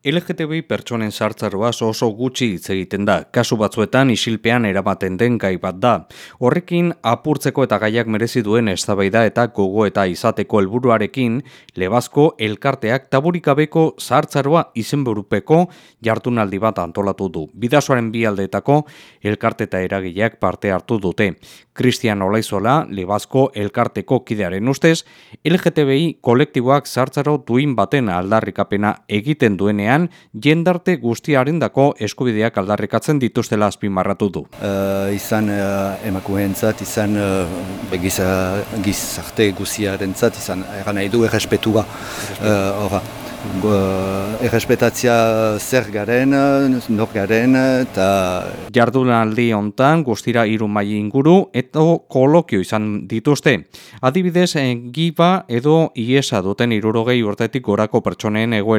LGTBI pertsonen sartzaroaz oso gutxi hitz egiten da, kasu batzuetan isilpean eramaten den gai bat da. Horrekin apurtzeko eta gaiak merezi duen eztabaida eta gogo eta izateko helburuarekin lebazko elkarteak taburikabeko sartzaroa izenburupeko jartunaldi bat antolatu du. Bidasoaren bi aldeetako elkarte eta eragileak parte hartu dute. Cristian Olaizola, lebazko elkarteko kidearen ustez, LGTBI kolektiboak sartzaro duin baten aldarrikapena egiten duenean jendarte guztiaren dako eskubideak aldarrikatzen dituztela azpimarratu du. Uh, izan uh, emakumeentzat, izan uh, giz, uh, gizarte guztiaren izan eran nahi du errespetua. Uh, errespetatzia zer garen, nor garen, eta... Jardunaldi hontan guztira hiru mai inguru eta kolokio izan dituzte. Adibidez, giba edo iesa duten irurogei urtetik gorako pertsonen egoera